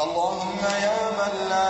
اللهم يا من لا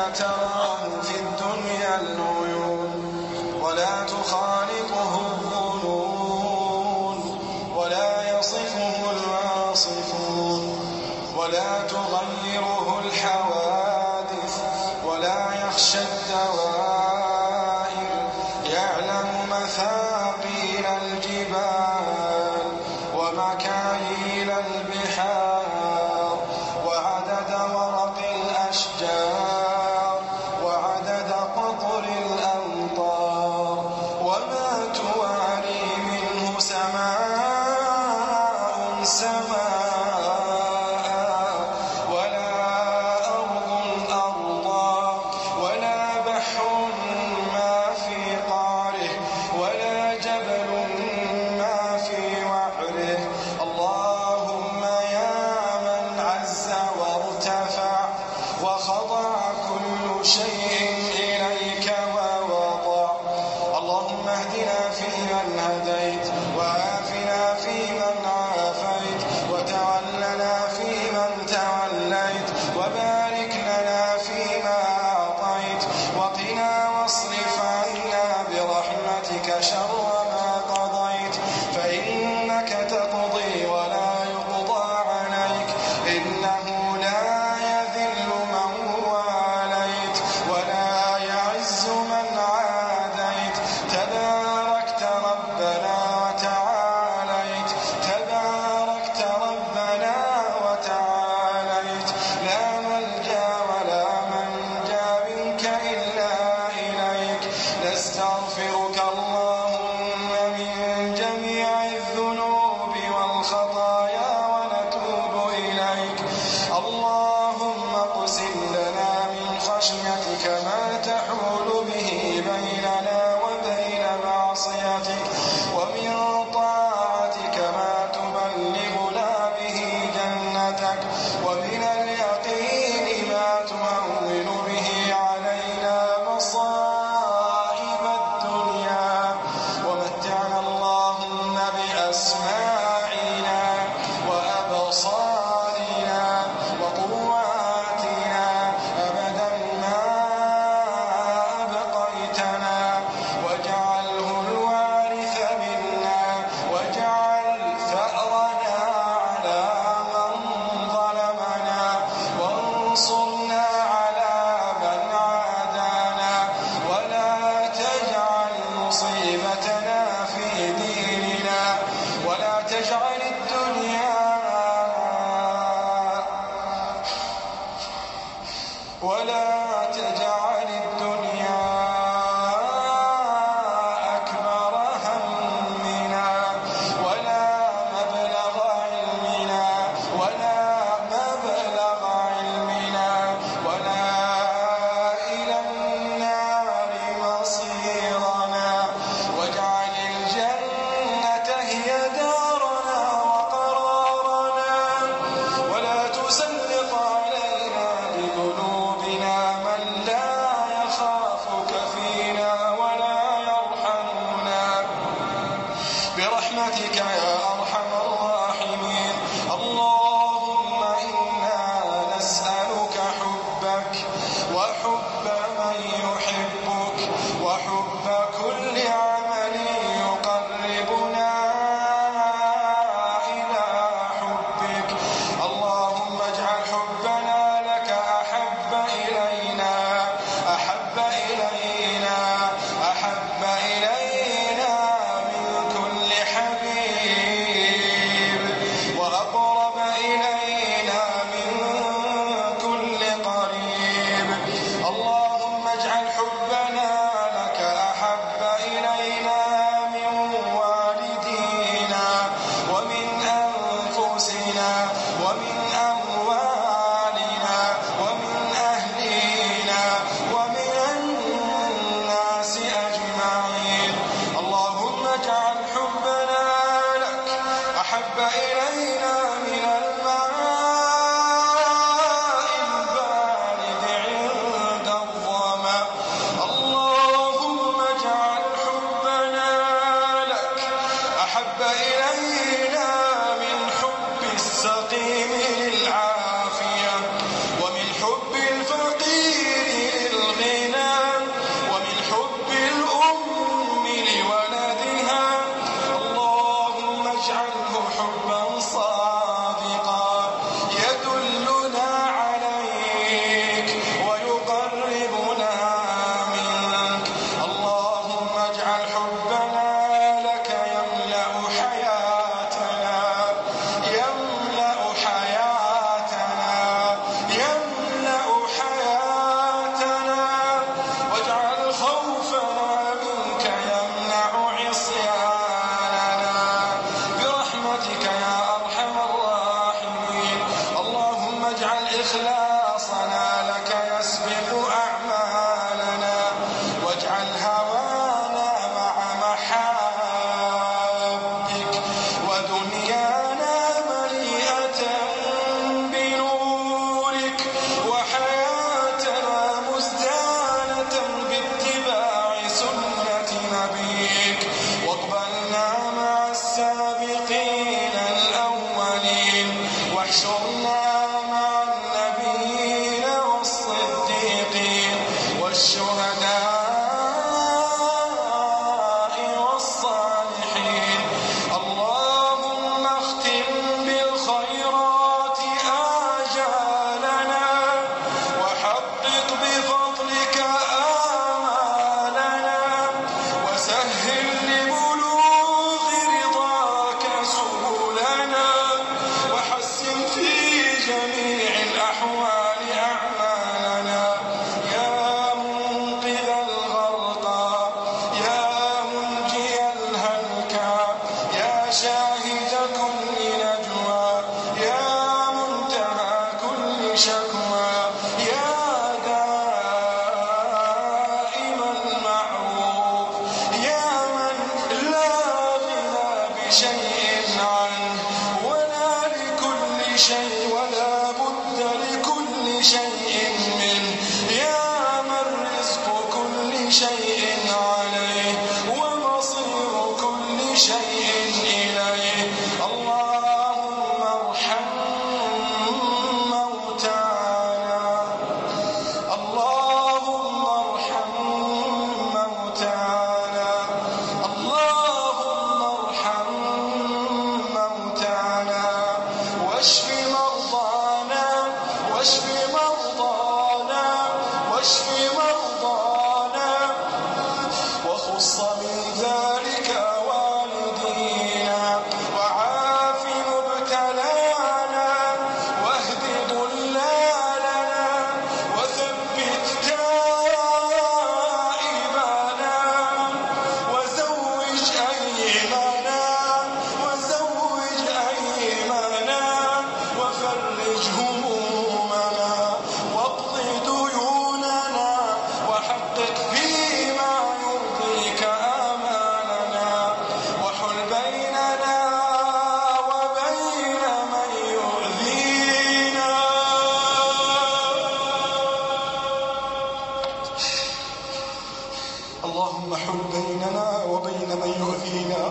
اللهم حل بيننا وبين من يؤذينا.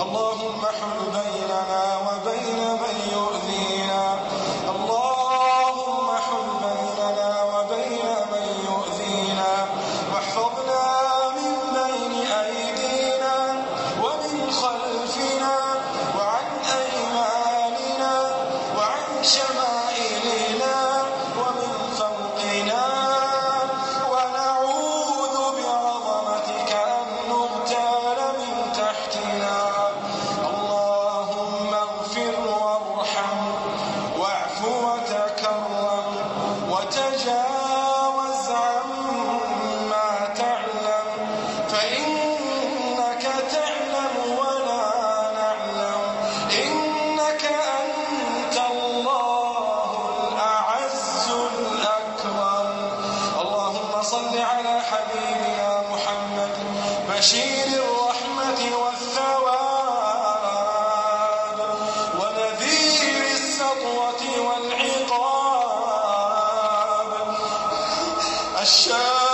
اللهم حل بيننا وبشير الرحمة والثواب ونذير السطوة والعقاب. الشاب